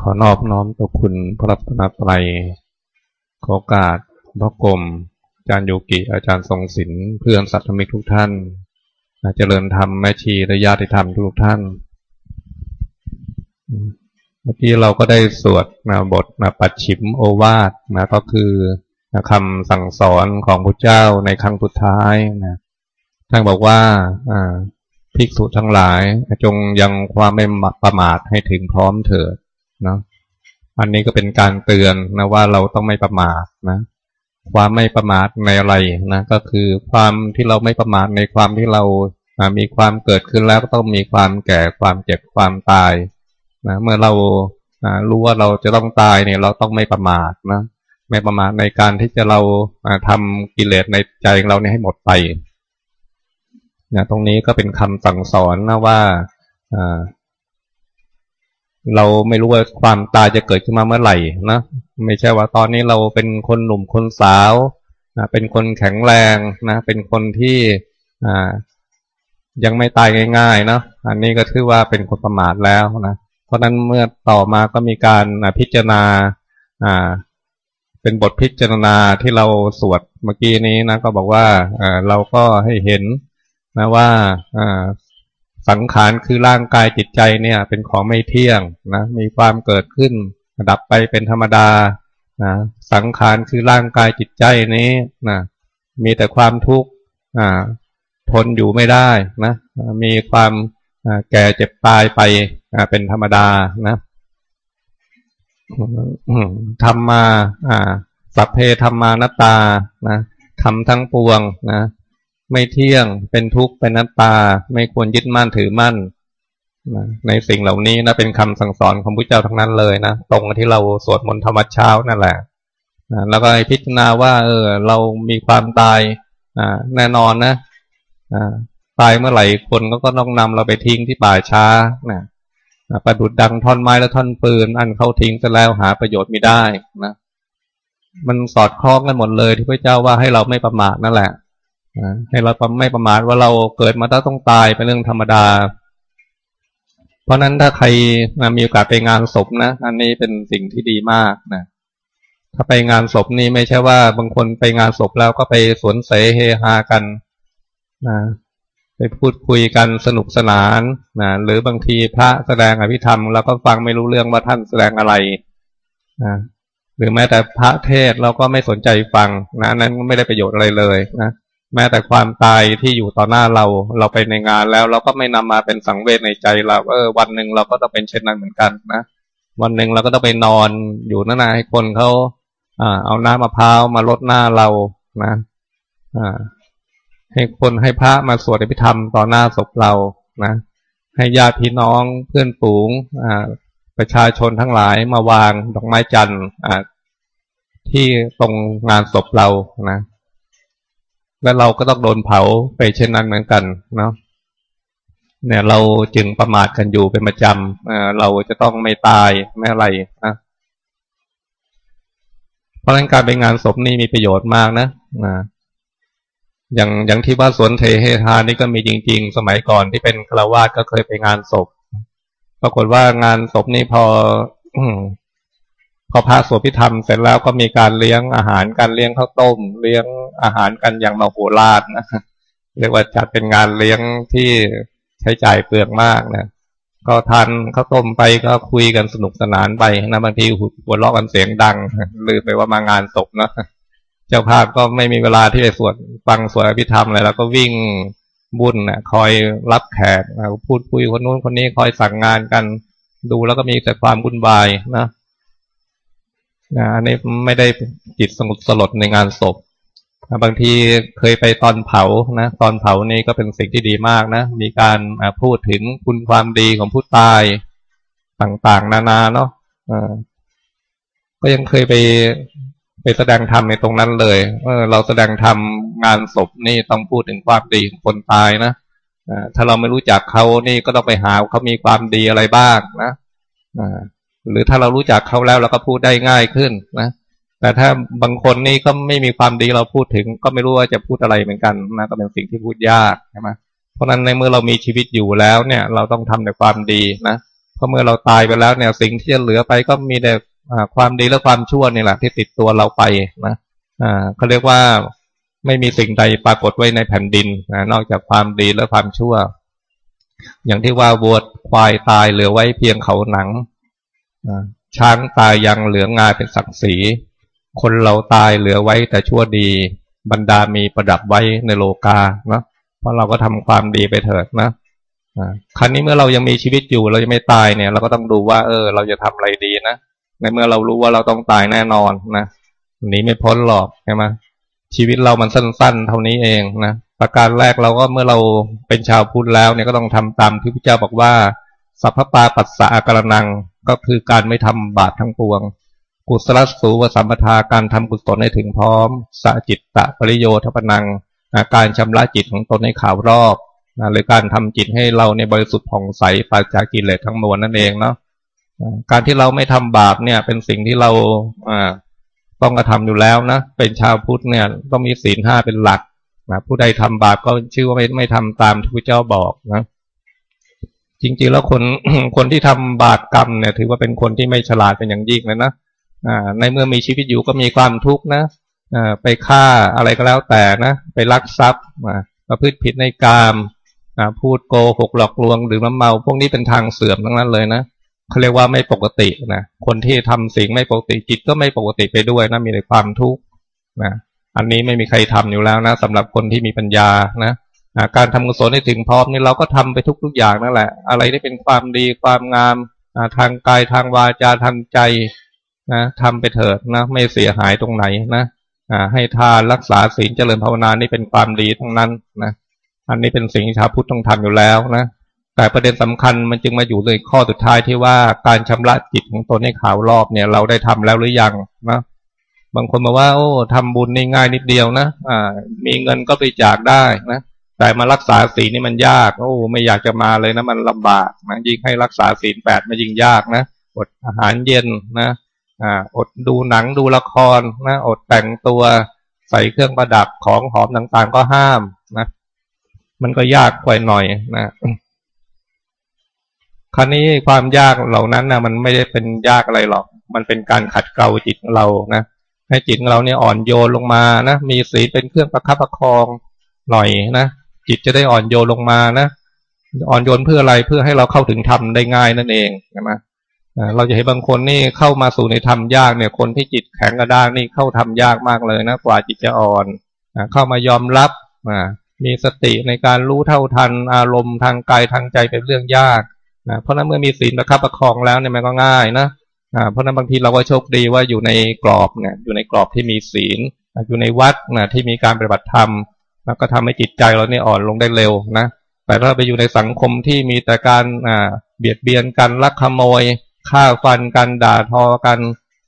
ขอนอบน้อมต่อคุณพระรัตนตรัยขอโอกาสพระกรมอาจารย์โยกิอาจารย์ทรงศิลป์เพื่อนสัตธมิกทุกท่านเจริญธรรมแม่ชีและญาติธรรมทุกท่าน เมื่อกี้เราก็ได้สวดนะบทนะปัดฉิมโอวาทนะก็คือนะคำสั่งสอนของพระเจ้าในครั้งสุดท้ายนะท่านบอกว่า ภิกษุทั้งหลายจงยังความไม่ประมาทให้ถึงพร้อมเถิดนะอันนี้ก็เป็นการเตือนนะว่าเราต้องไม่ประมาทนะ ความไม่ประมาทในอะไรนะ ก็คือความที่เราไม่ประมาทในความที่เรามีความเกิดขึ้นแล้วก็ต้องมีความแก่ความเจ็บความตายนะเมื่อเรารู้ว่าเราจะต้องตายเนี่ย เราต้องไม่ประมาทนะ ไม่ประมาทในการที่จะเราทำกิเลสในใจของเราเนี่ยให้หมดไป นะตรงนี้ก็เป็นคำสั่งสอนนะว่าเราไม่รู้ว่าความตายจะเกิดขึ้นมาเมื่อไหร่นะไม่ใช่ว่าตอนนี้เราเป็นคนหนุ่มคนสาวนะเป็นคนแข็งแรงนะเป็นคนที่ยังไม่ตายง่ายๆนะอันนี้ก็ถือว่าเป็นคนประมาทแล้วนะเพราะนั้นเมื่อต่อมาก็มีการพิจารณาเป็นบทพิจารณาที่เราสวดเมื่อกี้นี้นะก็บอกว่าเราก็ให้เห็น นะว่าสังขารคือร่างกายจิตใจเนี่ย เป็นของไม่เที่ยงนะ มีความเกิดขึ้นดับไปเป็นธรรมดานะสังขารคือร่างกายจิตใจนี้นะมีแต่ความทุกข์ทนอยู่ไม่ได้นะ มีความแก่เจ็บตายไปเป็นธรรมดานะทำมาสัพเพธรรมานตานะทำทั้งปวงนะ ไม่เที่ยง เป็นทุกข์เป็นนัตตา ไม่ควรยึดมั่นถือมั่นนะในสิ่งเหล่านี้นะเป็นคำสั่งสอนของพระเจ้าทั้งนั้นเลยนะตรงที่เราสวดมนต์ธรรมเช้านั่นแหละนะแล้วก็พิจารณาว่า เออ เรามีความตายอ่าแน่นอนนะอ่าตายเมื่อไหร่คนก็ก็ต้องนำเราไปทิ้งที่ป่าช้านะประดุดดังท่อนไม้และท่อนปืน อันเขาทิ้งไปแล้วหาประโยชน์ไม่ได้นะมันสอดคล้องกันหมดเลยที่พระเจ้าว่าให้เราไม่ประมาทนั่นแหละ ให้เราไม่ประมาทว่าเราเกิดมาต้องตายเป็นเรื่องธรรมดา เพราะนั้นถ้าใครมีโอกาสไปงานศพนะอันนี้เป็นสิ่งที่ดีมากนะถ้าไปงานศพนี่ไม่ใช่ว่าบางคนไปงานศพแล้วก็ไปสวนเสเฮฮากันนะไปพูดคุยกันสนุกสนานนะหรือบางทีพระแสดงอภิธรรมเราก็ฟังไม่รู้เรื่องว่าท่านแสดงอะไรนะหรือแม้แต่พระเทศเราก็ไม่สนใจฟังนะนั้นไม่ได้ประโยชน์อะไรเลยนะ แม้แต่ความตายที่อยู่ต่อหน้าเรา เราไปในงานแล้ว เราก็ไม่นำมาเป็นสังเวชในใจเราเออวันหนึ่งเราก็ต้องเป็นเช่นนั้นเหมือนกันนะวันหนึ่งเราก็ต้องไปนอนอยู่นั่นนะให้คนเขาอ่า เอาน้ำมะพร้าวมาลดหน้าเรานะอ่าให้คนให้พระมาสวดอภิธรรมต่อหน้าศพเรานะให้ญาติพี่น้องเพื่อนฝูงอ่าประชาชนทั้งหลายมาวางดอกไม้จันทร์อ่าที่ตรงงานศพเรานะ แล้วเราก็ต้องโดนเผาไปเช่นนั้นเหมือนกันเนาะเนี่ยเราจึงประมาทกันอยู่เป็นประจำเราจะต้องไม่ตายไม่อะไรนะเพราะนั้นการไปงานศพนี่มีประโยชน์มากนะนะอย่างอย่างที่ว่าสวนเทเฮทานี่ก็มีจริง ๆ สมัยก่อนที่เป็นฆราวาสก็เคยไปงานศพ ปรากฏว่างานศพนี่พอ พอพระสวดพิธรรมเสร็จแล้วก็มีการเลี้ยงอาหารการเลี้ยงข้าวต้ม เลี้ยงอาหารกันอย่างมาโหฬารนะเรียกว่าจัดเป็นงานเลี้ยงที่ใช้จ่ายเปลืองมากนะก็ทานข้าวต้มไปก็คุยกันสนุกสนานไปนะบางทีหัวเราะกันเสียงดังลืมไปว่ามางานศพนะเจ้าภาพก็ไม่มีเวลาที่จะสวดฟังสวดอภิธรรมอะไรแล้วก็วิ่งบุญนะคอยรับแขกพูดคุยคนนู้นคนนี้คอยสั่งงานกัน ดูแล้วก็มีแต่ความวุ่นวายนะ นะอันนี้ไม่ได้จิตสงบสลดในงานศพบางทีเคยไปตอนเผานะตอนเผานี่ก็เป็นสิ่งที่ดีมากนะ มีการพูดถึงคุณความดีของผู้ตายต่างๆ นานาเนาะก็ยังเคยไปไปแสดงธรรมในตรงนั้นเลยเเราแสดงธรรมงานศพนี่ต้องพูดถึงความดีของคนตายนะถ้าเราไม่รู้จักเขานี่ก็ต้องไปหาเขามีความดีอะไรบ้างนะ หรือถ้าเรารู้จักเขาแล้วเราก็พูดได้ง่ายขึ้นนะแต่ถ้าบางคนนี่ก็ไม่มีความดีเราพูดถึง ก็ไม่รู้ว่าจะพูดอะไรเหมือนกันนะก็เป็นสิ่งที่พูดยากใช่ไหมเพราะนั้นในเมื่อเรามีชีวิตอยู่แล้วเนี่ย เราต้องทำแต่ความดีนะเพราะเมื่อเราตายไปแล้วเนี่ยสิ่งที่จะเหลือไปก็มีแต่ความดีและความชั่วนี่แหละที่ติดตัวเราไปนะอ่าเขาเรียกว่าไม่มีสิ่งใดปรากฏไว้ในแผ่นดินนะนอกจากความดีและความชั่ว อย่างที่ว่าวัวควายตายเหลือไว้เพียงเขาหนัง ช้างตายยังเหลืองาเป็นศักดิ์ศรีคนเราตายเหลือไว้แต่ชั่วดีบรรดามีประดับไว้ในโลกานะเพราะเราก็ทำความดีไปเถิดนะครั้นี้เมื่อเรายังมีชีวิตอยู่เรายังไม่ตายเนี่ย เราก็ต้องดูว่า เออ เราจะทำอะไรดีนะในเมื่อเรารู้ว่าเราต้องตายแน่นอนนะหนีไม่พ้นหรอกใช่ไหมชีวิตเรามันสั้น ๆ เท่านี้เองนะประการแรกเราก็เมื่อเราเป็นชาวพุทธแล้วเนี่ยก็ต้องทำตามที่พระเจ้าบอกว่าสัพพปาปัสสะกรนัง ก็คือการไม่ทำบาปทั้งปวง กุศลสูวสัมปทาการทำกุศลให้ถึงพร้อมสจิตตะปริโยทปนังการชำระจิตของตนให้ขาวรอบนะหรือการทำจิตให้เราในบริสุทธิ์ผ่องใสปราศจากกิเลสทั้งมวลนั่นเองเนาะการที่เราไม่ทำบาปเนี่ย เป็นสิ่งที่เราต้องกระทำอยู่แล้วนะเป็นชาวพุทธเนี่ย ต้องมีศีลห้าเป็นหลักนะผู้ใดทำบาปก็ชื่อว่าไม่ไม่ทำตามที่พระเจ้าบอกนะ จริงๆแล้วคนคนที่ทำบาปกรรมเนี่ยถือว่าเป็นคนที่ไม่ฉลาดเป็นอย่างยิ่งเลยนะอ่าในเมื่อมีชีวิตอยู่ก็มีความทุกข์นะอ่าไปฆ่าอะไรก็แล้วแต่นะไปลักทรัพย์มาประพฤติผิดในกามอ่าพูดโกหกหลอกลวงหรือน้ำเมา พวกนี้เป็นทางเสื่อมทั้งนั้นเลยนะเขาเรียกว่าไม่ปกตินะคนที่ทำสิ่งไม่ปกติจิตก็ไม่ปกติไปด้วยนะมีแต่ความทุกข์นะอันนี้ไม่มีใครทำอยู่แล้วนะสำหรับคนที่มีปัญญานะ การทำกุศลให้ถึงพร้อมนี่เราก็ทำไปทุกๆอย่างนั่นแหละ อะไรที่เป็นความดีความงามทางกายทางวาจาทางใจนะทำไปเถิดนะ ไม่เสียหายตรงไหนนะให้ทานรักษาศีลเจริญภาวนานี่เป็นความดีทั้งนั้นนะอันนี้เป็นสิ่งที่ชาวพุทธต้องทำอยู่แล้วนะแต่ประเด็นสำคัญมันจึงมาอยู่ในข้อสุดท้ายที่ว่าการชำระจิตของตนให้ขาวรอบเนี่ย เราได้ทำแล้วหรือยังนะบางคนบอกว่า โอ้ทำบุญนี่ง่ายนิดเดียวนะอ่า มีเงินก็ไปจากได้นะ แต่มารักษาศีลนี่มันยาก โอ้ไม่อยากจะมาเลยนะมันลำบากนะยิ่งให้รักษาศีลแปดมันยิ่งยากนะอดอาหารเย็นนะอ่าอดดูหนังดูละครนะอดแต่งตัวใส่เครื่องประดับของหอมต่างๆก็ห้ามนะมันก็ยากกว่าหน่อยนะคราวนี้ความยากเหล่านั้นนะมันไม่ได้เป็นยากอะไรหรอก มันเป็นการขัดเกลาจิตเรานะให้จิตเราเนี่ยอ่อนโยนลงมานะมีศีลเป็นเครื่องประคับประคองหน่อยนะ จิตจะได้อ่อนโยนลงมานะอ่อนโยนเพื่ออะไรเพื่อให้เราเข้าถึงธรรมได้ง่ายนั่นเองใช่ไหมเราจะเห็นบางคนนี่เข้ามาสู่ในธรรมยากเนี่ย คนที่จิตแข็งกระด้างนี่เข้าทำยากมากเลยนะกว่าจิตจะอ่อนเข้ามายอมรับมีสติในการรู้เท่าทันอารมณ์ทางกายทางใจเป็นเรื่องยากนะเพราะนั้นเมื่อมีศีลประคับประคองแล้วเนี่ยมันก็ง่ายนะเพราะนั้นบางทีเราก็โชคดีว่าอยู่ในกรอบเนี่ยอยู่ในกรอบที่มีศีลอยู่ในวัดนะที่มีการปฏิบัติธรรม แล้วก็ทำให้จิตใจเราเนี่ยอ่อนลงได้เร็วนะ แต่ถ้าไปอยู่ในสังคมที่มีแต่การอ่าเบียดเบียนกันลักขโมยฆ่าฟันกันด่าทอกัน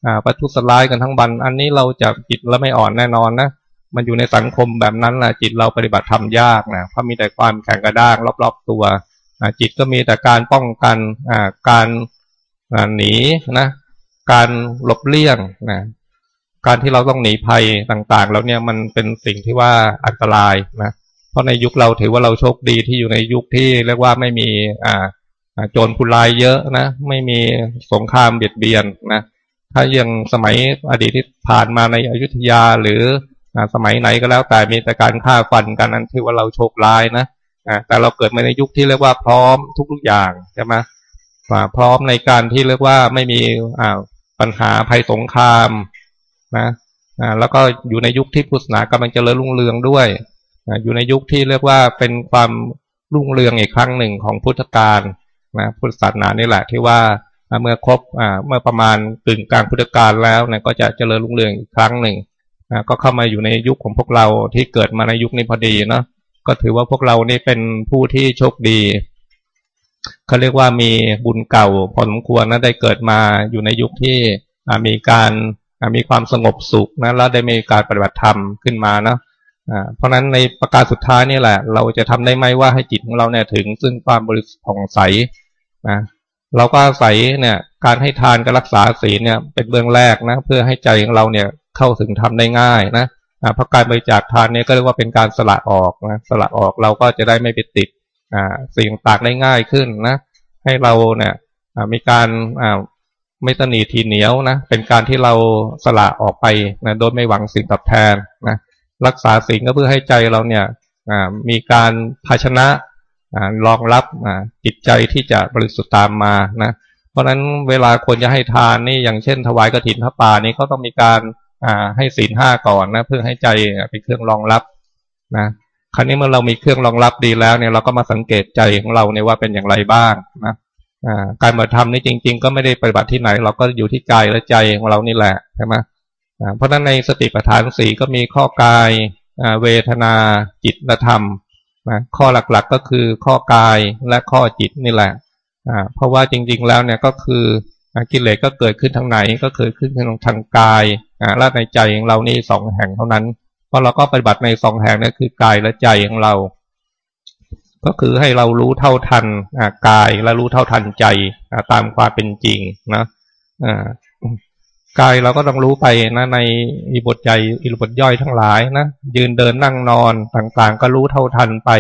อ่าประทุษร้ายกันทั้งวัน อันนี้เราจะจิตแล้วไม่อ่อนแน่นอนนะมันอยู่ในสังคมแบบนั้นนะจิตเราปฏิบัติทำยากนะเพราะมีแต่ความแข็งกระด้างรอบๆตัวจิตก็มีแต่การป้องกันการหนีนะ การหลบเลี่ยงนะ การที่เราต้องหนีภัยต่างๆ แล้วเนี่ยมันเป็นสิ่งที่ว่าอันตรายนะเพราะในยุคเราถือว่าเราโชคดีที่อยู่ในยุคที่เรียกว่าไม่มีอ่าโจรผู้ร้ายเยอะนะ ไม่มีสงครามเบียดเบียนนะถ้ายังสมัยอดีตที่ผ่านมาในอยุธยาหรือสมัยไหนก็แล้วแต่มีแต่การฆ่าฟันกันนั้นถือว่าเราโชคร้ายนะแต่เราเกิดมาในยุคที่เรียกว่าพร้อมทุกๆอย่างใช่ไหมพร้อมในการที่เรียกว่าไม่มีปัญหาภัยสงคราม นะอ่าแล้วก็อยู่ในยุคที่พุทธศาสนากำลังเจริญรุ่งเรืองด้วยนะอยู่ในยุคที่เรียกว่าเป็นความรุ่งเรืองอีกครั้งหนึ่งของพุทธกาลนะพุทธศาสนานี่แหละที่ว่าเมื่อครบอ่าเมื่อประมาณกึ่งกลางพุทธกาลแล้วนะก็จะเจริญรุ่งเรืองอีกครั้งหนึ่งนะก็เข้ามาอยู่ในยุคของพวกเราที่เกิดมาในยุคนี้พอดีเนาะก็ถือว่าพวกเรานี่เป็นผู้ที่โชคดีเขาเรียกว่ามีบุญเก่าพอสมควรนะได้เกิดมาอยู่ในยุคที่มีการ มีความสงบสุขนะแล้วได้มีการปฏิบัติธรรมขึ้นมานะเพราะฉะนั้นในประการสุดท้ายนี่แหละ เราจะทำได้ไหมว่าให้จิตของเราเนี่ยถึง ซึ่งความบริสุทธิ์ผ่องใสนะเราก็อาศัยเนี่ยการให้ทานการรักษาศีลเนี่ยเป็นเบื้องแรกนะเพื่อให้ใจของเราเนี่ยเข้าถึงทำได้ง่ายนะเพราะการบริจาคทานเนี่ยก็เรียกว่าเป็นการสละออกนะสละออกเราก็จะได้ไม่ไปติดสิ่งต่างได้ง่ายขึ้นนะให้เราเนี่ยมีการ ไม่ตนีทีเหนียวนะเป็นการที่เราสละออกไปนะโดยไม่หวังสิ่งตอบแทนนะรักษาสิ่งก็เพื่อให้ใจเราเนี่ยมีการภาชนะรองรับจิตใจที่จะบริสุทธิ์ตามมานะเพราะฉะนั้นเวลาควรจะให้ทานนี่อย่างเช่น ถวายกระถินพระป่านี่เขาต้องมีการให้ศีลห้าก่อนนะเพื่อให้ใจเป็นเครื่องรองรับนะครั้นี้เมื่อเรามีเครื่องรองรับดีแล้วเนี่ยเราก็มาสังเกตใจของเราในว่าเป็นอย่างไรบ้างนะ การมาทำนี่จริง ๆ ก็ไม่ได้ปฏิบัติที่ไหน เราก็อยู่ที่กายและใจของเรานี่แหละใช่ไหมเพราะฉะนั้นในสติปัฏฐานสี่ก็มีข้อกายเวทนาจิตและธรรมนะข้อหลักๆก็คือข้อกายและข้อจิตนี่แหละเพราะว่าจริง ๆ แล้วเนี่ยก็คือกิเลสก็เกิดขึ้นทางไหนก็เกิดขึ้นทางทางกายและในใจของเรานี่สองแห่งเท่านั้นเพราะเราก็ปฏิบัติในสองแห่งนี่คือกายและใจของเรา ก็คือให้เรารู้เท่าทันกายและรู้เท่าทันใจตามความเป็นจริงนะกายเราก็ต้องรู้ไปนะในอิบทใหญ่อิบทย่อยทั้งหลายนะยืนเดินนั่งนอนต่างๆ ก็รู้เท่าทันไป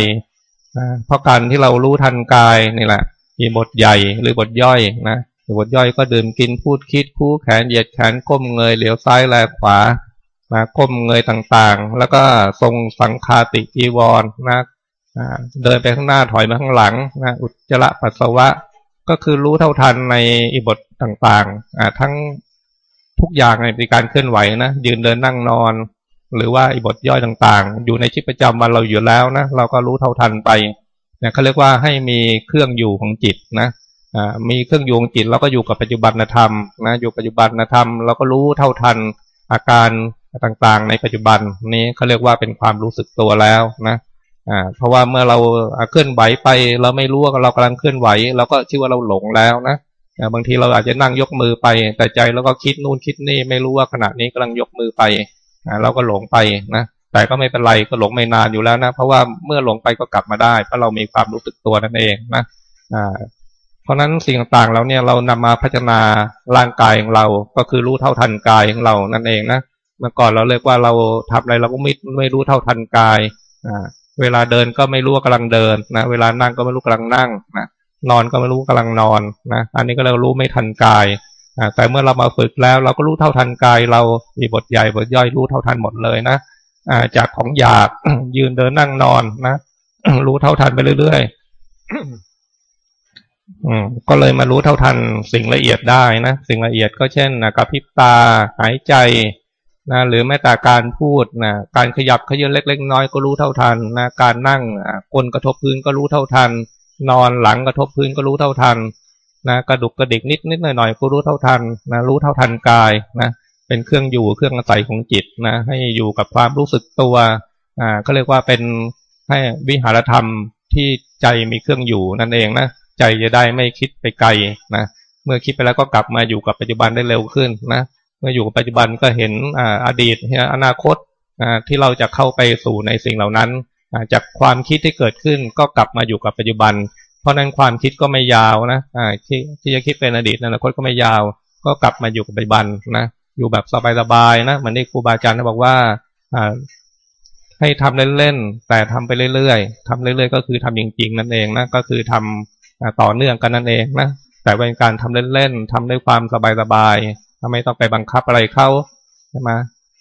นะเพราะการที่เรารู้ทันกายนี่แหละอิบทใหญ่หรือบทย่อยนะบทย่อยก็ดื่มกินพูดคิดคู่แขนเหยียดแขนก้มเงยเหลียวซ้ายแลขวานะก้มเงยต่างๆ แล้วก็ทรงสังคาติจีวรนะ เดินไปข้างหน้าถอยมาข้างหลังนะอุจจาระปัสสาวะ ก็คือรู้เท่าทันในอิบทต่างๆทั้งทุกอย่างในการเคลื่อนไหวนะยืนเดินนั่งนอน หรือว่าอิบทย่อยต่างๆ อยู่ในชีวิตประจำวันเราอยู่แล้วนะเราก็รู้เท่าทันไปเนี่ยเขาเรียกว่าให้มีเครื่องอยู่ของจิตนะมีเครื่องอยู่ของจิตเราก็อยู่กับปัจจุบันธรรมนะอยู่ปัจจุบันธรรมเราก็รู้เท่าทันอาการต่างๆ ในปัจจุบันนี้เขาเรียกว่าเป็นความรู้สึกตัวแล้วนะ อ่าเพราะว่าเมื่อเราเคลื่อนไหวไป เราไม่รู้ว่าเรากำลังเคลื่อนไหว เราก็ชื่อว่าเราหลงแล้วนะบางทีเราอาจจะนั่งยกมือไป แต่ใจเราก็คิดนู่นคิดนี่ไม่รู้ว่าขณะนี้กำลังยกมือไปเราก็หลงไปนะแต่ก็ไม่เป็นไรก็หลงไม่นานอยู่แล้วนะ เพราะว่าเมื่อหลงไปก็กลับมาได้ เพราะเรามีความรู้สึกตัวนั่นเองนะอ่าเพราะนั้นสิ่งต่างๆเราเนี่ยเรานำมาพัฒนาร่างกายของเรา ก็คือรู้เท่าทันกายของเรานั่นเองนะเมื่อก่อนเราเรียกว่าเราทำอะไรเราก็ไม่ไม่รู้เท่าทันกายอ่า เวลาเดินก็ไม่รู้ว่ากำลังเดินนะ เวลานั่งก็ไม่รู้กำลังนั่งนะนอนก็ไม่รู้กำลังนอนนะ อันนี้ก็เรารู้ไม่ทันกายอ่าแต่เมื่อเรามาฝึกแล้วเราก็รู้เท่าทันกาย เรามีบทใหญ่บทย่อยรู้เท่าทันหมดเลยนะอ่าจากของหยาบยืนเดินนั่งนอนนะรู้เท่าทันไปเรื่อยๆอืมก็เลยมารู้เท่าทันสิ่งละเอียดได้นะ สิ่งละเอียดก็เช่นนะกระพริบตาหายใจ นะหรือแม้แต่การพูดนะการขยับขยื่นเล็ก ๆ น้อยก็รู้เท่าทันนะการนั่งก้นกระทบพื้นก็รู้เท่าทัน นอนหลังกระทบพื้นก็รู้เท่าทันนะกระดุกกระดิกนิดนิดหน่อยหน่อยก็รู้เท่าทันนะรู้เท่าทันกายนะเป็นเครื่องอยู่เครื่องอาศัยของจิตนะให้อยู่กับความรู้สึกตัวอ่าก็เรียกว่าเป็นให้วิหารธรรมที่ใจมีเครื่องอยู่นั่นเองนะใจจะได้ไม่คิดไปไกลนะเมื่อคิดไปแล้วก็กลับมาอยู่กับปัจจุบันได้เร็วขึ้นนะ เมื่ออยู่กับปัจจุบันก็เห็นอดีตอนาคตที่เราจะเข้าไปสู่ในสิ่งเหล่านั้น จากความคิดที่เกิดขึ้นก็กลับมาอยู่กับปัจจุบัน เพราะนั้นความคิดก็ไม่ยาวนะที่ที่จะคิดเป็นอดีตอนาคตก็ไม่ยาว ก็กลับมาอยู่กับปัจจุบันนะอยู่แบบสบายๆนะเหมือนที่ครูบาอาจารย์บอกว่าให้ทำเล่นๆแต่ทำไปเรื่อยๆทำเรื่อยๆ ก็คือทำจริงๆนั่นเองนะก็คือทำต่อเนื่องกันนั่นเองนะแต่เป็นการทำเล่นๆทำด้วยความสบายๆ ไม่ต้องไปบังคับอะไรเขาใช่ไหม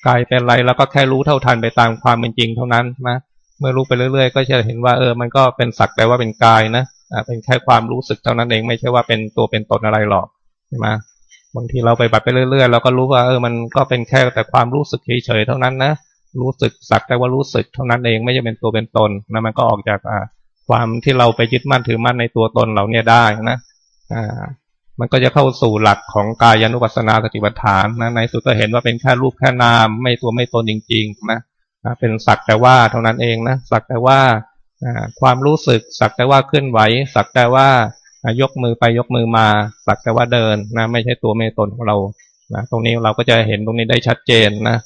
กายเป็นอะไรแล้วก็แค่รู้เท่าทันไปตามความเป็นจริงเท่านั้นนะเมื่อรู้ไปเรื่อย ๆ ก็จะเห็นว่าเออมันก็เป็นสักแต่ว่าเป็นกายนะอ่าเป็นแค่ความรู้สึกเท่านั้นเองไม่ใช่ว่าเป็นตัวเป็นตนอะไรหรอกใช่ไหมบางทีเราไปบัดไปเรื่อยๆเราก็รู้ว่าเออมันก็เป็นแค่แต่ความรู้สึกเฉยๆเท่านั้นนะรู้สึกสักแต่ว่ารู้สึกเท่านั้นเองไม่ใช่เป็นตัวเป็นตนนะมันก็ออกจากอ่าความที่เราไปยึดมั่นถือมั่นในตัวตนเราเนี่ยได้นะอ่า มันก็จะเข้าสู่หลักของกายานุปัสสนาสติปัฏฐานนะในสุดก็เห็นว่าเป็นแค่รูปแค่นาม ไม่ตัวไม่ตนจริงๆนะเป็นสักแต่ว่าเท่านั้นเองนะสักแต่ว่าความรู้สึก สักแต่ว่าเคลื่อนไหว สักแต่ว่ายกมือไปยกมือมา สักแต่ว่าเดินนะไม่ใช่ตัวไม่ตนของเรานะตรงนี้เราก็จะเห็นตรงนี้ได้ชัดเจนนะ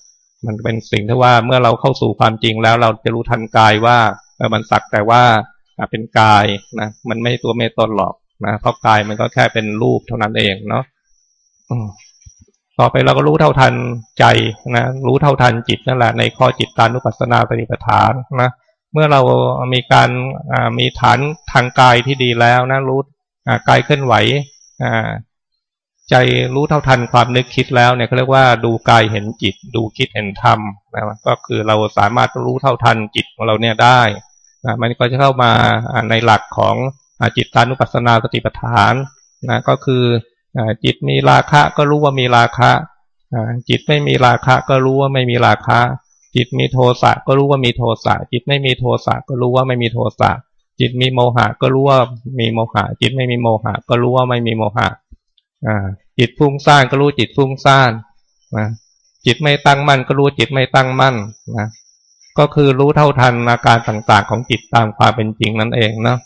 มันเป็นสิ่งที่ว่าเมื่อเราเข้าสู่ความจริงแล้วเราจะรู้ทันกายว่ามันสักแต่ว่าเป็นกายนะมันไม่ตัวไม่ตนหรอก นะเพราะกายมันก็แค่เป็นรูปเท่านั้นเองเนาะต่อไปเราก็รู้เท่าทันใจนะรู้เท่าทันจิตนั่นแหละในข้อจิตตานุปัสสนาปฏิปทานนะเมื่อเรามีการมีฐานทางกายที่ดีแล้วนะรู้กายเคลื่อนไหวใจรู้เท่าทันความนึกคิดแล้วเนี่ยเขาเรียกว่าดูกายเห็นจิต ดูคิดเห็นธรรมนะก็คือเราสามารถรู้เท่าทันจิตของเราเนี่ยได้นะมันก็จะเข้ามาในหลักของ จิตตานุปัสสนาสติปัฏฐานนะก็คือจิตมีราคะก็รู้ว่ามีราคะจิตไม่มีราคะก็รู้ว่าไม่มีราคะ จิตมีโทสะก็รู้ว่ามีโทสะ จิตไม่มีโทสะก็รู้ว่าไม่มีโทสะ จิตมีโมหะก็รู้ว่ามีโมหะ จิตไม่มีโมหะ ก็รู้ว่าไม่มีโมหะจิตฟุ้งซ่านก็รู้จิตฟุ้งซ่านนะจิตไม่ตั้งมั่นก็รู้จิตไม่ตั้งมั่นนะก็คือรู้เท่าทันอาการต่างๆของจิตตามความเป็นจริงนั่นเองเนาะ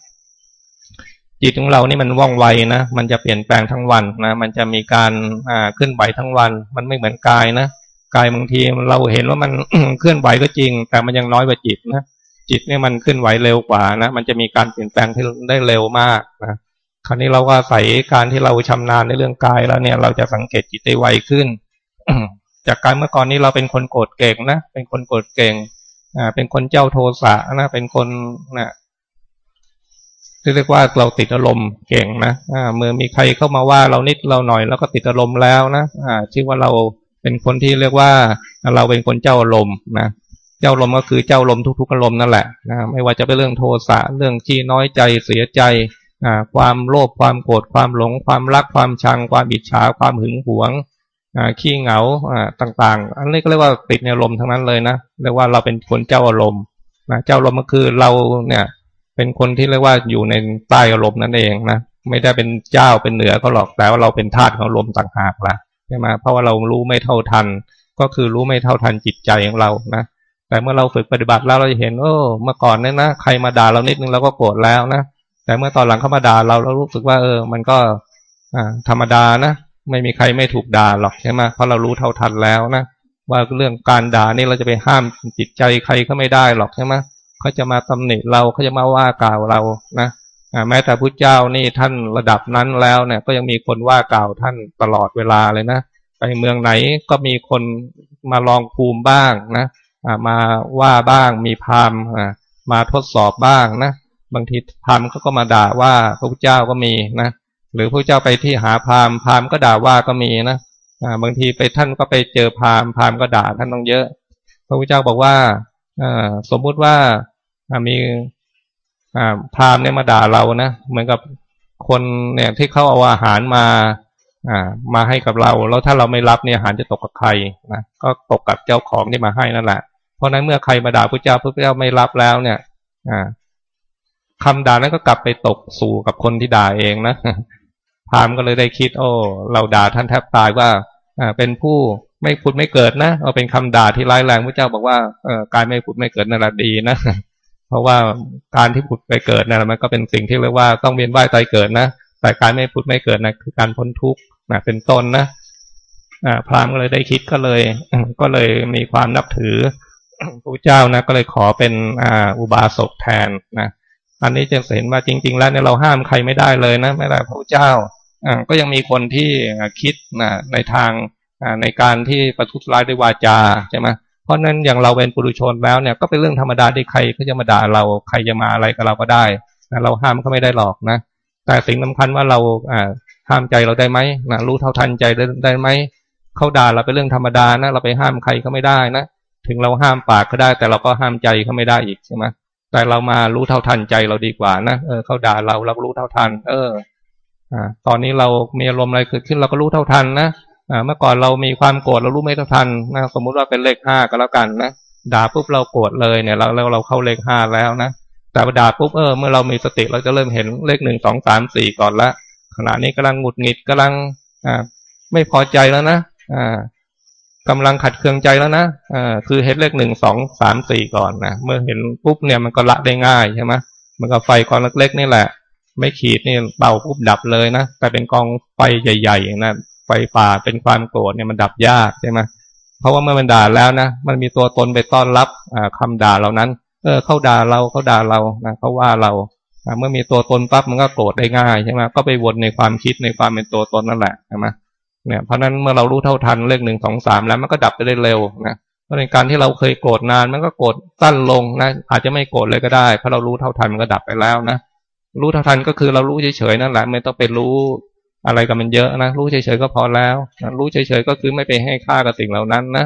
จิตของเรานี่มันว่องไวนะ มันจะเปลี่ยนแปลงทั้งวันนะ มันจะมีการอ่าเคลื่อนไหวทั้งวัน มันไม่เหมือนกายนะ กายบางทีเราเห็นว่ามันเคลื่อนไหวก็จริง แต่มันยังน้อยกว่าจิตนะ จิตเนี่ยมันเคลื่อนไหวเร็วกว่านะ มันจะมีการเปลี่ยนแปลงที่ได้เร็วมากนะ คราวนี้เราก็ใส่การที่เราชำนาญในเรื่องกายแล้วเนี่ย เราจะสังเกตจิตได้ไวขึ้น จากการเมื่อก่อนนี้เราเป็นคนโกรธเก่งนะ เป็นคนโกรธเก่ง อ่า เป็นคนเจ้าโทสะนะ เป็นคนนะ เรียกว่าเราติดอารมณ์เก่งนะอ่าเมื่อมีใครเข้ามาว่าเรานิดเราหน่อยแล้วก็ติดอารมณ์แล้วนะอ่าชื่อว่าเราเป็นคนที่เรียกว่าเราเป็นคนเจ้าอารมณ์นะเจ้าอารมณ์ก็คือเจ้าอารมณ์ทุก ๆอารมณ์นั่นแหละนะไม่ว่าจะเป็นเรื่องโทสะเรื่องที่น้อยใจเสียใจอ่าความโลภความโกรธความหลง ความรักความชัง ความอิจฉาความหึงหวงอ่าขี้เหงาอ่าต่าง ๆ อันนี้ก็เรียกว่าติดในอารมณ์ทั้งนั้นเลยนะเรียกว่าเราเป็นคนเจ้าอารมณ์นะเจ้าอารมณ์ก็คือเราเนี่ย เป็นคนที่เรียกว่าอยู่ในใต้อารมณ์นั่นเองนะไม่ได้เป็นเจ้าเป็นเหนือก็หรอกแต่ว่าเราเป็นทาสของอารมต่างหากละใช่ไหมเพราะว่าเรารู้ไม่เท่าทัน ก็คือรู้ไม่เท่าทันจิตใจของเรานะแต่เมื่อเราฝึกปฏิบัติแล้วเราจะเห็นโอ้เมื่อก่อนเนี่ยนะใครมาด่าเรานิดนึงเราก็โกรธแล้วนะแต่เมื่อตอนหลังเขามาด่าเราเรารู้สึกว่าเออ มันก็อ่าธรรมดานะไม่มีใครไม่ถูกด่าหรอกใช่ไหมเพราะเรารู้เท่าทันแล้วนะว่าเรื่องการด่านี่เราจะไปห้ามจิตใจใครก็ไม่ได้หรอกใช่ไหม เขาจะมาตำหนิเราเขาจะมาว่ากล่าวเรานะแม้แต่พระเจ้านี่ท่านระดับนั้นแล้วเนี่ย ก็ยังมีคนว่ากล่าวท่านตลอดเวลาเลยนะไปเมืองไหนก็มีคนมาลองภูมิบ้างนะมาว่าบ้างมีพามมาทดสอบบ้างนะบางทีพามเขาก็มาด่าว่าพระพุทธเจ้าก็มีนะหรือพระเจ้าไปที่หาพามพามก็ด่าว่าก็มีนะบางทีไปท่านก็ไปเจอพามพามก็ด่าท่านต้องเยอะ พระพุทธเจ้าบอกว่าสมมุติว่า มีพราหมณ์เนี่ยมาด่าเรานะเหมือนกับคนเนี่ยที่เขาเอาอาหารมาอ่ามาให้กับเรา แล้วถ้าเราไม่รับเนี่ยอาหารจะตกกับใครนะก็ตกกับเจ้าของที่มาให้นั่นแหละ เพราะนั้นเมื่อใครมาด่าพระเจ้าพระเจ้าไม่รับแล้วเนี่ย อ่าคำด่านั้นก็กลับไปตกสู่กับคนที่ด่าเองนะพรามก็เลยได้คิด โอ้เราด่าท่านแทบตายว่าอ่าเป็นผู้ไม่พูดไม่เกิดนะเอาเป็นคำด่าที่ร้ายแรงพระเจ้าบอกว่าเออกายไม่พูดไม่เกิดนั่นแหละดีนะ เพราะว่าการที่ผุดไปเกิดนะมันก็เป็นสิ่งที่เรียกว่าต้องเวียนว่ายตายเกิดนะแต่การไม่ผุดไม่เกิดนะคือการพ้นทุกข์นะเป็นต้นนะอ่าพราหมณ์ก็เลยได้คิดก็เลย ก็เลยมีความนับถือพระเจ้านะก็เลยขอเป็นอ่าอุบาสกแทนนะอันนี้จะเห็นว่าจริง ๆ แล้วเนี่ยเราห้ามใครไม่ได้เลยนะไม่ได้พระเจ้าก็ยังมีคนที่คิดนะในทางในการที่ประทุษร้ายด้วยวาจาใช่ไหม เพราะนั้นอย่างเราเป็นปุถุชนแล้วเนี่ยก็เป็นเรื่องธรรมดาที่ใครก็จะมาด่าเราใครจะมาอะไรกับเราก็ได้นะเราห้ามเขาไม่ได้หรอกนะ แต่สิ่งสาคัญว่าเราอ่าห้ามใจเราได้ไหมนะรู้เท่าทันใจได้ได้ไหมเขาด่าเราเป็นเรื่องธรรมดานะ เราไปห้ามใครเขาไม่ได้นะถึงเราห้ามปากก็ได้ แต่เราก็ห้ามใจเขาไม่ได้อีกใช่ไหมแต่เรามารู้เท่าทันใจเราดีกว่านะเออเขาด่าเราเรารู้เท่าทัน เออ อ่า ตอนนี้เรามีอารมณ์อะไรเกิดขึ้นเราก็รู้เท่าทันนะ เมื่อก่อนเรามีความโกรธเรารู้ไม่ทันนะสมมุติว่าเป็นเลขห้าก็แล้วกันนะด่าปุ๊บเราโกรธเลยเนี่ย เราเราเราเข้าเลขห้าแล้วนะแต่ด่าปุ๊บเออเมื่อเรามีสติเราจะเริ่มเห็นเลขหนึ่งสองสามสี่ก่อนละขณะนี้กำลังหงุดหงิดกำลังอ่าไม่พอใจแล้วนะอ่ากำลังขัดเคืองใจแล้วนะอ่าคือเห็นเลขหนึ่งสองสามสี่ก่อนนะเมื่อเห็นปุ๊บเนี่ยมันก็ละได้ง่ายใช่ไหมมันก็ไฟกอนเล็กๆนี่แหละ ไม่ขีดนี่เบาปุ๊บดับเลยนะแต่เป็นกองไฟใหญ่ๆนะ ไฟป่าเป็นความโกรธเนี่ยมันดับยากใช่ไหมเพราะว่าเมื่อมันด่าแล้วนะมันมีตัวตนไปต้อนรับคำด่าเหล่านั้น เออเขาด่าเราเขาด่าเรานะเขาว่าเราเมื่อมีตัวตนปั๊บมันก็โกรธได้ง่ายใช่ไหมก็ไปวนในความคิดในความเป็นตัวตนนั่นแหละใช่ไหมเนี่ยเพราะนั้นเมื่อเรารู้เท่าทันเลขหนึ่งสองสามแล้วมันก็ดับไปได้เร็วนะเพราะในการที่เราเคยโกรธนานมันก็โกรธสั้นลงนะอาจจะไม่โกรธเลยก็ได้เพราะเรารู้เท่าทันมันก็ดับไปแล้วนะรู้เท่าทันก็คือเรารู้เฉยๆนั่นแหละไม่ต้องไปรู้ อะไรกับมันเยอะนะรู้เฉยๆก็พอแล้วรู้เฉยๆก็คือไม่ไปให้ค่ากับสิ่งเหล่านั้นนะ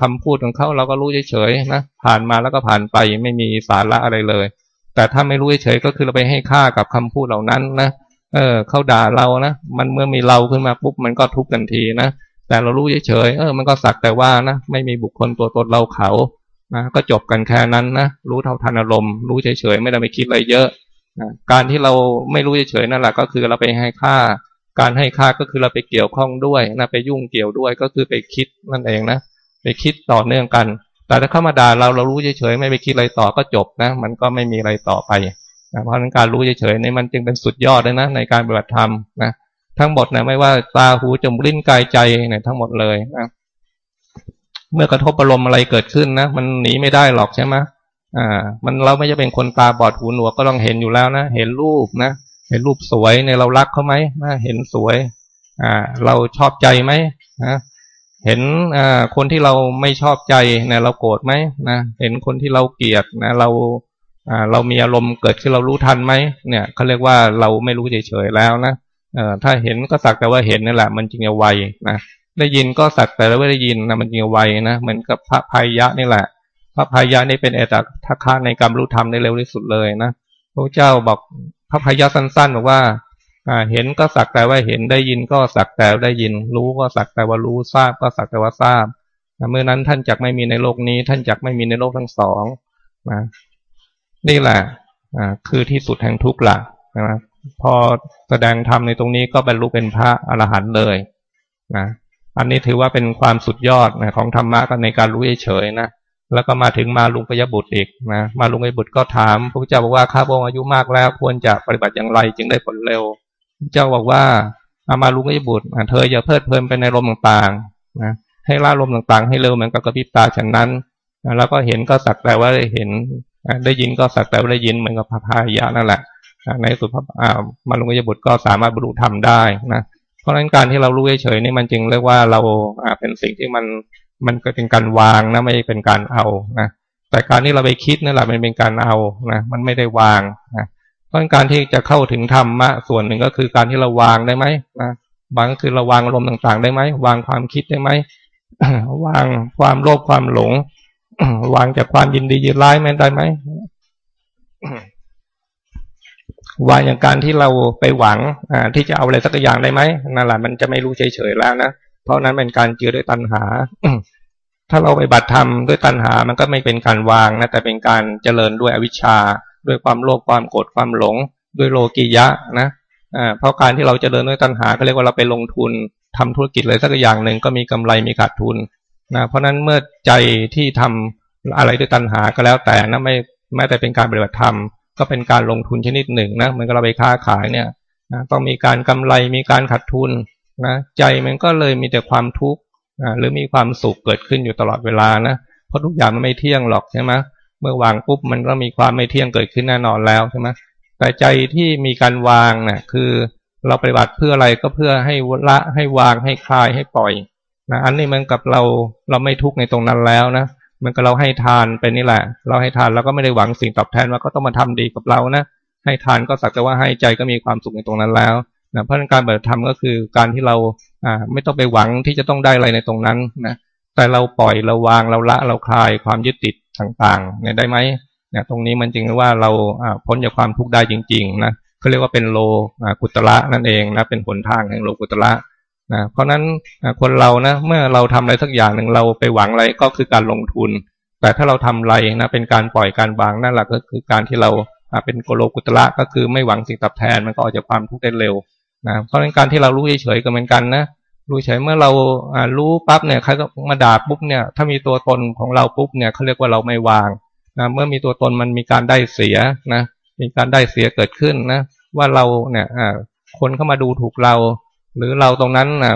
คำพูดของเขาเราก็รู้เฉยๆนะผ่านมาแล้วก็ผ่านไปไม่มีสาระอะไรเลย แต่ถ้าไม่รู้เฉยๆก็คือเราไปให้ค่ากับคำพูดเหล่านั้นนะเออเขาด่าเรานะมันเมื่อมีเราขึ้นมาปุ๊บมันก็ทุกข์ทันทีนะแต่เรารู้เฉยๆเออ มันก็สักแต่ว่านะไม่มีบุคคลตัวตนเราเขานะก็จบกันแค่นั้นนะรู้เท่าทันอารมณ์รู้เฉยๆไม่ได้ไปคิดอะไรเยอะนะการที่เราไม่รู้เฉยๆนั่นแหละก็คือเราไปให้ค่า การให้ค่าก็คือเราไปเกี่ยวข้องด้วยนะไปยุ่งเกี่ยวด้วยก็คือไปคิดนั่นเองนะไปคิดต่อเนื่องกัน แต่ถ้าเข้ามาด่าเราเรารู้เฉยๆไม่ไปคิดอะไรต่อก็จบนะ มันก็ไม่มีอะไรต่อไปนะเพราะนั้นการรู้เฉยๆนี่มันจึงเป็นสุดยอดเลยนะ ในการปฏิบัติธรรมนะทั้งหมดนะไม่ว่าตาหูจมูกลิ้นกายใจเนี่ยทั้งหมดเลยนะเมื่อกระทบอารมณ์อะไรเกิดขึ้นนะมันหนีไม่ได้หรอกใช่ไหมอ่า มันเราไม่จะเป็นคนตาบอดหูหนวกก็ต้องเห็นอยู่แล้วนะ เห็นรูปนะ เห็นรูปสวยเนี่ยเรารักเขาไหมเห็นสวย อ่า เราชอบใจไหมนะเห็นอ่าคนที่เราไม่ชอบใจนะเราโกรธไหมนะเห็นคนที่เราเกลียดนะเราอ่าเรามีอารมณ์เกิดขึ้นเรารู้ทันไหมเนี่ยเขาเรียกว่าเราไม่รู้เฉยๆแล้วนะเอ่อถ้าเห็นก็สักแต่ว่าเห็นนั่นแหละ มันจึงจะไวนะได้ยินก็สักแต่ว่าได้ยินนะมันจึงจะไวนะเหมือนกับพระพายะนี่แหละ พระพายะนี่เป็นเอตทัคคะในการรู้ธรรมได้เร็วที่สุดเลยนะพระเจ้าบอก พระพยะสั้นๆบอกว่าเห็นก็สักแต่ว่าเห็นได้ยินก็สักแต่ได้ยิน รู้ก็สักแต่ว่ารู้ทราบก็สักแต่ว่าทราบเมื่อนั้นท่านจักไม่มีในโลกนี้ ท่านจักไม่มีในโลกทั้งสองนะนี่แหละคือที่สุดแห่งทุกข์ละนะพอแสดงธรรมในตรงนี้ก็บรรลุเป็นพระอรหันต์เลยนะอันนี้ถือว่าเป็นความสุดยอดนะของธรรมะกันในการรู้เฉยๆนะ แล้วก็มาถึงมาลุงปยบุตรอีกนะมาลุงปยบุตรก็ถามพระพุทธเจ้าบอกว่าข้าพระองค์อายุมากแล้ว ควรจะปฏิบัติอย่างไรจึงได้ผลเร็วพระเจ้าบอกว่าอามาลุงปยบุตรเธออย่าเพลิดเพลินไปในลมต่างๆนะให้ล่าลมต่างๆ ให้เร็วเหมือนกับกระพริบตาฉันนั้นแล้วก็เห็นก็สักแต่ว่าได้เห็นได้ยินก็สักแต่ว่าได้ยินเหมือนกับพระพายะนั่นแหละในสุดพระมาลุงยบุตรก็สามารถบรรลุธรรมได้นะเพราะฉะนั้นการที่เรารู้เฉยๆนี่มันจึงเรียกว่าเราเป็นสิ่งที่มัน มันก็เป็นการวางนะไม่เป็นการเอานะแต่การที่เราไปคิดนั่นแหละมันเป็นการเอานะมันไม่ได้วางนะเพราะการที่จะเข้าถึงธรรมะส่วนหนึ่งก็คือการที่เราวางได้ไหมนะวางก็คือเราวางอารมณ์ต่างๆ ได้ไหมวางความคิดได้ไหมวางความโลภความหลงวางจากความยินดียินร้ายแม่ได้ไหมวางอย่างการที่เราไปหวังอ่าที่จะเอาอะไรสักอย่างได้ไหมนั่นแหละมันจะไม่รู้เฉยๆแล้วนะ ราะนั้นเป็นการเจือด้วยตัณหา ถ้าเราไปบัตรธรรมด้วยตัณหา มันก็ไม่เป็นการวางนะ แต่เป็นการเจริญด้วยอวิชชา ด้วยความโลภความโกรธความหลง ด้วยโลกิยะนะอ่าเพราะการที่เราเจริญด้วยตัณหาก็เรียกว่าเราไปลงทุนทำธุรกิจเลยสักอย่างหนึ่งก็มีกำไรมีขาดทุนนะเพราะนั้นเมื่อใจที่ทำอะไรด้วยตัณหาก็แล้วแต่นะไม่แม้แต่เป็นการปฏิบัติธรรมก็เป็นการลงทุนชนิดหนึ่งนะเหมือนกับเราไปค้าขายเนี่ยนะต้องมีการกำไรมีการขาดทุน นะใจมันก็เลยมีแต่ความทุกข์นะหรือมีความสุขเกิดขึ้นอยู่ตลอดเวลานะเพราะทุกอย่างมันไม่เที่ยงหรอกใช่ไหมเมื่อวางปุ๊บมันก็มีความไม่เที่ยงเกิดขึ้นแน่นอนแล้วใช่ไหมแต่ใจที่มีการวางนะ่ะคือเราปฏิบัติเพื่ออะไรก็เพื่อให้ละให้วางให้คลายให้ปล่อยนะอันนี้มันกับเราเราไม่ทุกข์ในตรงนั้นแล้วนะมันก็เราให้ทานเป็นนี่แหละ เราให้ทานเราก็ไม่ได้หวังสิ่งตอบแทนว่าก็ต้องมาทำดีกับเรานะให้ทานก็สักแต่ว่าให้ใจก็มีความสุขในตรงนั้นแล้ว นะเพราะการปฏิธรรมก็คือการที่เราอ่าไม่ต้องไปหวังที่จะต้องได้อะไรในตรงนั้นนะแต่เราปล่อยเราวางเราละเราคลายความยึดติดต่างๆเนี่ยได้ไหมเนี่ยตรงนี้มันจริงว่าเราพ้นจากความทุกข์ได้จริงๆนะเขาเรียกว่าเป็นโลกุตระนั่นเองนะเป็นหนทางแห่งโลกุตระนะเพราะนั้นคนเรานะเมื่อเราทำอะไรสักอย่างหนึ่งเราไปหวังอะไรก็คือการลงทุน แต่ถ้าเราทำอะไรนะเป็นการปล่อยการวางนั่นแหละก็คือการที่เราเป็นโกโลกุตระก็คือไม่หวังสิ่งตอบแทนมันก็ออกจากความทุกข์ได้เร็ว นะเพราะฉะนั้นการที่เรารู้เฉยๆก็เหมือนกันนะรู้เฉยเมื่อเรารู้ปั๊บเนี่ยใครก็มาด่าปุ๊บเนี่ยถ้ามีตัวตนของเราปุ๊บเนี่ยเขาเรียกว่าเราไม่วางนะเมื่อมีตัวตนมันมีการได้เสียนะมีการได้เสียเกิดขึ้นนะว่าเราเนี่ยคนเข้ามาดูถูกเรา หรือเราตรงนั้นนะ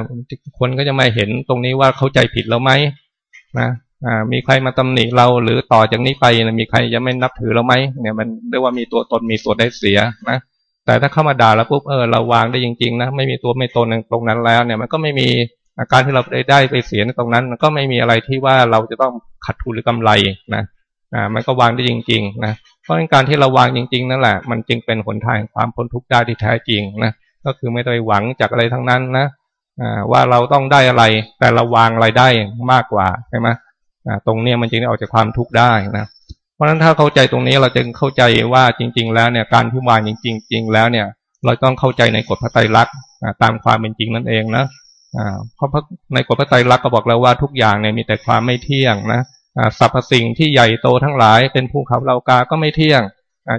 คนก็จะไม่เห็นตรงนี้ว่าเข้าใจผิดเราไหมนะอ่ามีใครมาตำหนิเราหรือต่อจากนี้ไปนะมีใครจะไม่นับถือเราไหมเนี่ยมันเรียกว่ามีตัวตนมีส่วนได้เสียนะ แต่ถ้าเข้ามาด่าแล้วปุ๊บเออเราวางได้จริงๆนะไม่มีตัวไม่ตนตรงนั้นแล้วเนี่ย มันก็ไม่มีอาการที่เราได้ได้ไปเสียในตรงนั้น ก็ไม่มีอะไรที่ว่าเราจะต้องขัดทุนหรือกำไรนะอ่ามันก็วางได้จริง ๆ นะเพราะการที่เราวางจริง ๆ นั่นแหละ มันจึงเป็นหนทางความพ้นทุกข์ได้ที่แท้จริงนะก็คือไม่ได้หวังจากอะไรทั้งนั้นนะอ่าว่าเราต้องได้อะไร แต่เราวางอะไรได้มากกว่าใช่ไหมอ่าตรงนี้มันจึงออกจากความทุกข์ได้นะ เพราะฉะนั้นถ้าเข้าใจตรงนี้เราจะเข้าใจว่าจริง ๆ แล้วเนี่ยการที่วางจริง ๆ จริง แล้วเนี่ย เราต้องเข้าใจในกฎพระไตรลักษณ์ตามความเป็นจริงนั่นเองนะเพราะในกฎพระไตรลักษณ์ก็บอกแล้วว่าทุกอย่างเนี่ยมีแต่ความไม่เที่ยงนะสรรพสิ่งที่ใหญ่โตทั้งหลาย เป็นภูเขาเรากาก็ไม่เที่ยง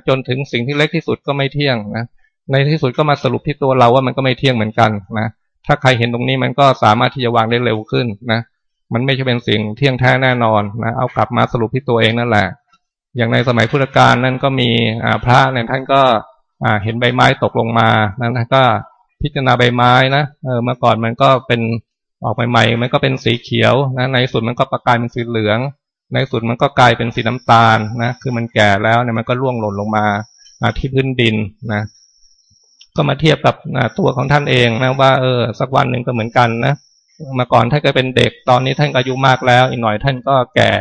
จนถึงสิ่งที่เล็กที่สุดก็ไม่เที่ยงนะในที่สุดก็มาสรุปที่ตัวเราว่ามันก็ไม่เที่ยงเหมือนกันนะถ้าใครเห็นตรงนี้มันก็สามารถที่จะวางได้เร็วขึ้นนะมันไม่ใช่เป็นสิ่งเที่ยงแท้แน่นอนนะเอากลับมาสรุปที่ตัวเองนั่นแหละ อย่างในสมัยพุทธกาลนั่นก็มีพระเนี่ยท่านก็เห็นใบไม้ตกลงมานั้นก็พิจารณาใบไม้นะเออเมื่อก่อนมันก็เป็นออกใหม่ๆมันก็เป็นสีเขียวนะในสุดมันก็ประกายเป็นสีเหลือง ในสุดมันก็กลายเป็นสีน้ำตาลนะคือมันแก่แล้วเนี่ยมันก็ร่วงหล่นลงมาที่พื้นดินนะก็มาเทียบกับตัวของท่านเองนะว่าเออสักวันหนึ่งก็เหมือนกันนะมาก่อนท่านก็เป็นเด็กตอนนี้ท่านอายุมากแล้ว อีกหน่อยท่านก็แก่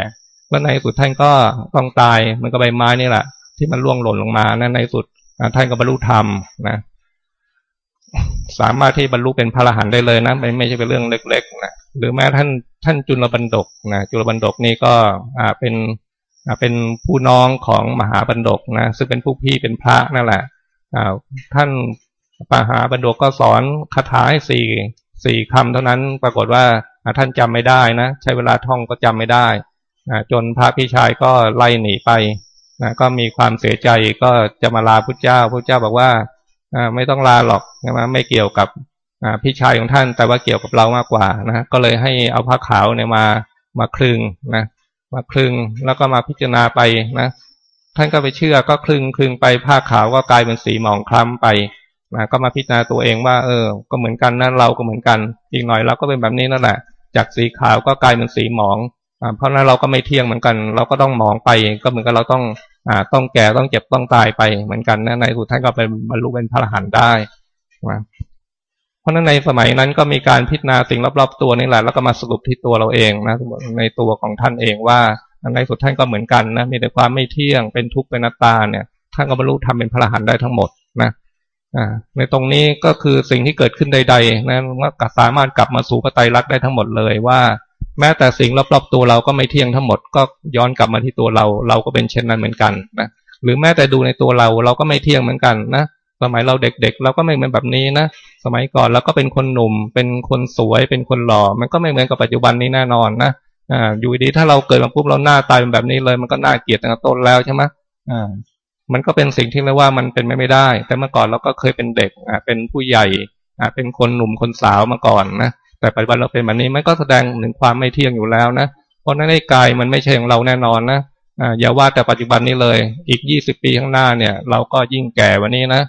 แล้วในสุดท่านก็ต้องตายมันก็ใบไม้นี่แหละที่มันร่วงหล่นลงมานะในสุดท่านก็บรรลุธรรมนะสามารถที่บรรลุเป็นพระอรหันต์ได้เลยนะไม่ไม่ใช่เป็นเรื่องเล็กๆนะหรือแม้ท่านท่านจุลบันดกนะจุลบันดกนี่ก็อ่าเป็นอ่าเป็นผู้น้องของมหาบันดกนะซึ่งเป็นผู้พี่เป็นพระนั่นแหละอ่าท่านมหาบันดกก็สอนคาถาให้สี่สี่คำเท่านั้นปรากฏว่าท่านจำไม่ได้นะใช้เวลาท่องก็จำไม่ได้ นะจนพระพี่ชายก็ไล่หนีไปนะก็มีความเสียใจก็จะมาลาพุทธเจ้าพุทธเจ้าบอกว่าไม่ต้องลาหรอกนะไม่เกี่ยวกับพี่ชายของท่านแต่ว่าเกี่ยวกับเรามากกว่านะก็เลยให้เอาผ้าขาวเนี่ยมามาคลึงนะมาคลึงแล้วก็มาพิจารณาไปนะท่านก็ไปเชื่อก็คลึงคลึงไปผ้าขาวก็กลายเป็นสีหมองคล้ำไปนะก็มาพิจารณาตัวเองว่าเออ ก็เหมือนกันนะเราก็เหมือนกัน อีกหน่อยเราก็เป็นแบบนี้นั่นแหละจากสีขาวก็กลายเป็นสีหมอง เพราะนั้นเราก็ไม่เที่ยงเหมือนกัน เราก็ต้องมองไป ก็เหมือนกันเราต้องอ่าต้องแก่ต้องเจ็บต้องตายไปเหมือนกันนะในสุดท้ายก็เป็นบรรลุเป็นพระอรหันต์ได้นะเพราะนั้นในสมัยนั้นก็มีการพิจารณาสิ่งรอบๆตัวนี่แหละแล้วก็มาสรุปที่ตัวเราเองนะในตัวของท่านเองว่าในสุดท่านก็เหมือนกันนะมีแต่ความไม่เที่ยงเป็นทุกข์เป็นนัตตาเนี่ยท่านก็บรรลุทำเป็นพระอรหันต์ได้ทั้งหมดนะในตรงนี้ก็คือสิ่งที่เกิดขึ้นใดๆนะว่าสามารถกลับมาสู่พระไตรลักษณ์ได้ทั้งหมดเลยว่า แม้แต่สิ่งรอบๆตัวเราก็ไม่เที่ยงทั้งหมดก็ย้อนกลับมาที่ตัวเรา เราก็เป็นเช่นนั้นเหมือนกันนะหรือแม้แต่ดูในตัวเราเราก็ไม่เที่ยงเหมือนกันนะสมัยเราเด็กๆ เราก็ไม่เหมือนแบบนี้นะสมัยก่อนเราก็เป็นคนหนุ่ม เป็นคนสวย เป็นคนหล่อ มันก็ไม่เหมือนกับปัจจุบันนี้แน่นอนนะอ่าอยู่ดีถ้าเราเกิดมาปุ๊บเราหน้าตายเป็นแบบนี้เลย มันก็น่าเกลียดตั้งแต่ต้นแล้วใช่ไหมอ่ามันก็เป็นสิ่งที่เรียกว่ามันเป็นไม่ได้ แต่เมื่อก่อนเราก็เคยเป็นเด็กอ่าเป็นผู้ใหญ่อ่าเป็นคนหนุ่มคนสาวมาก่อนนะ แต่ปัจจุบันเราเป็นแบบนี้มันก็แสดงถึงความไม่เที่ยงอยู่แล้วนะเพราะนั้นในกายมันไม่ใช่ของเราแน่นอนนะอย่าว่าแต่ปัจจุบันนี้เลย อีกยี่สิบปีข้างหน้าเนี่ย เราก็ยิ่งแก่วันนี้นะ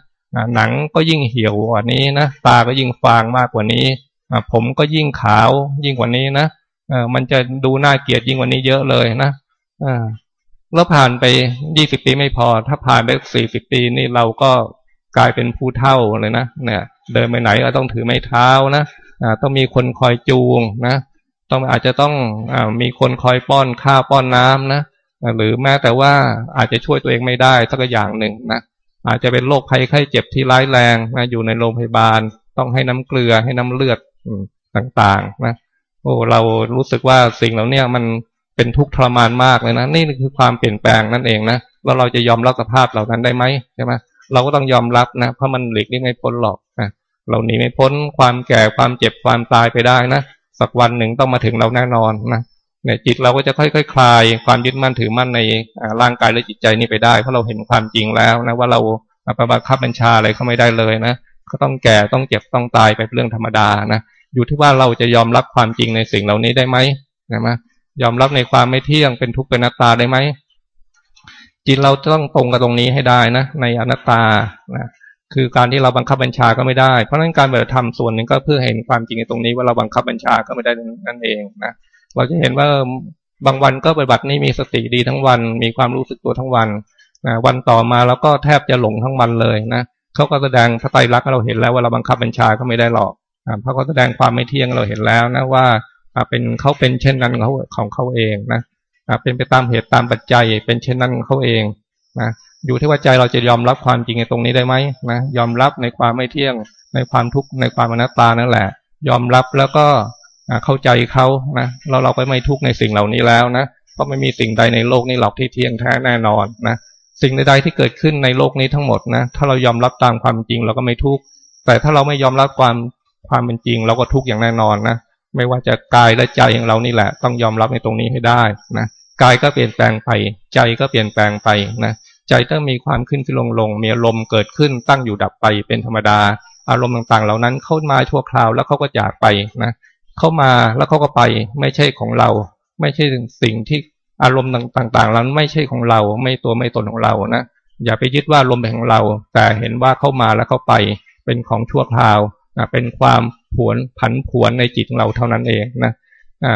หนังก็ยิ่งเหี่ยวกว่านี้นะตาก็ยิ่งฟางมากกว่านี้ผมก็ยิ่งขาวยิ่งกว่านี้นะมันจะดูน่าเกลียดยิ่งกว่านี้เยอะเลยนะแล้วผ่านไปยี่สิบปีไม่พอ ถ้าผ่านไปสี่สิบปีนี่เราก็กลายเป็นผู้เท่าเลยนะเนี่ย เดินไปไหนก็ต้องถือไม้เท้านะ ต้องมีคนคอยจูงนะ ต้องอาจจะต้องอมีคนคอยป้อนข้าวป้อนน้ำนะหรือแม้แต่ว่าอาจจะช่วยตัวเองไม่ได้สักอย่างหนึ่งนะอาจจะเป็นโรคภัยไข้เจ็บที่ร้ายแรงนะอยู่ในโรงพยาบาล ต้องให้น้ำเกลือให้น้ำเลือดต่างๆนะโอ้เรารู้สึกว่าสิ่งเหล่านี้มันเป็นทุกข์ทรมานมากเลยนะนี่คือความเปลี่ยนแปลงนั่นเองนะแล้วเราจะยอมรับสภาพเหล่านั้นได้ไหมใช่ไหมเราก็ต้องยอมรับนะเพราะมันหลีกเลี่ยงไม่พ้นหรอกนะ เราหนีไม่พ้นความแก่ความเจ็บความตายไปได้นะสักวันหนึ่งต้องมาถึงเราแน่นอนนะเนี่ยจิตเราก็จะค่อยๆคคลายความยึดมั่นถือมั่นในร่างกายและจิตใจนี่ไปได้เพราะเราเห็นความจริงแล้วนะว่าเราประบัคับบัญชาอะไรเขาไม่ได้เลยนะก็ต้องแก่ต้องเจ็บต้องตายไปเรื่องธรรมดานะอยู่ที่ว่าเราจะยอมรับความจริงในสิ่งเหล่านี้ได้ไหมนะมยอมรับในความไม่เที่ยงเป็นทุกข์เป็นอนัตตาได้ไหมจิตเราต้องตรงกับตรงนี้ให้ได้นะในอนัตตานะ คือการที่เราบังคับบัญชาก็ไม่ได้ เพราะนั้นการปฏิบัติธรรมส่วนหนึ่งก็เพื่อเห็นความจริงในตรงนี้ว่าเราบังคับบัญชาก็ไม่ได้นั่นเองนะเราจะเห็นว่าบางวันก็ปฏิบัตินี้มีสติดีทั้งวัน มีความรู้สึกตัวทั้งวันนะวันต่อมาแล้วก็แทบจะหลงทั้งวันเลยนะเขาก็แสดงพระไตรลักษณ์เราเห็นแล้วว่าเราบังคับบัญชาก็ไม่ได้หรอกเพระเขาแสดงความไม่เที่ยงเราเห็นแล้วนะว่าเป็นเขาเป็นเช่นนั้นเขาของเขาเองนะเป็นไปตามเหตุตามปัจจัยเป็นเช่นนั้นของเขาเองนะ อยู่ที่ว่าใจเราจะยอมรับความจริงในตรงนี้ได้ไหมนะยอมรับในความไม่เที่ยง ในความทุกข์ในความอนัตตานั่นแหละ ยอมรับแล้วก็เข้าใจเขานะเราเราไปไม่ทุกข์ในสิ่งเหล่านี้แล้วนะเพราะไม่มีสิ่งใดในโลกนี้หรอกที่เที่ยงแท้แน่นอนนะสิ่งใดๆที่เกิดขึ้นในโลกนี้ทั้งหมดนะถ้าเรายอมรับตามความจริงเราก็ไม่ทุกข์แต่ถ้าเราไม่ยอมรับความความเป็นจริง เราก็ทุกข์อย่างแน่นอนนะไม่ว่าจะกายและใจของเรานี่แหละ ต้องยอมรับในตรงนี้ให้ได้นะกายก็เปลี่ยนแปลงไป ใจก็เปลี่ยนแปลงไปนะ ใจต้องมีความขึ้นขึ้นลงลงมีอารมณ์เกิดขึ้นตั้งอยู่ดับไปเป็นธรรมดา อารมณ์ต่างๆ เหล่านั้นเข้ามาชั่วคราวแล้วเขาก็จากไปนะเข้ามาแล้วเขาก็ไปไม่ใช่ของเรา ไม่ใช่สิ่งที่อารมณ์ต่างๆนั้นไม่ใช่ของเรา ไม่ตัวไม่ตนของเรานะอย่าไปยึดว่าอารมเป็นของเรา แต่เห็นว่าเข้ามาแล้วเข้าไปเป็นของชั่วคราวนะเป็นความผวนผันผวนในจิตของเราเท่านั้นเองนะ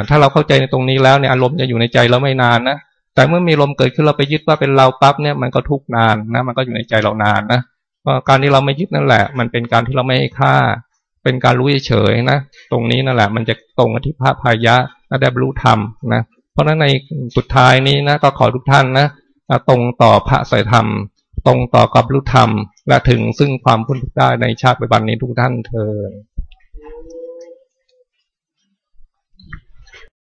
ถ้าเราเข้าใจในตรงนี้แล้วเนี่ยอารมณ์จะอยู่ในใจเราไม่นานนะ แต่เมื่อมีลมเกิดขึ้นเราไปยึดว่าเป็นเราปั๊บเนี่ยมันก็ทุกนานนะมันก็อยู่ในใจเรานานนะเพราะการที่เราไม่ยึดนั่นแหละ มันเป็นการที่เราไม่ให้ค่า เป็นการรู้เฉยๆนะตรงนี้นั่นแหละ มันจะตรงกับที่พระพายะและได้บรรลุธรรมนะเพราะฉะนั้นในสุดท้ายนี้นะก็ขอทุกท่านนะตรงต่อพระสายธรรม ตรงต่อกับรู้ธรรม และถึงซึ่งความพ้นทุกข์ได้ในชาติปัจจุบันนี้ทุกท่านเทอ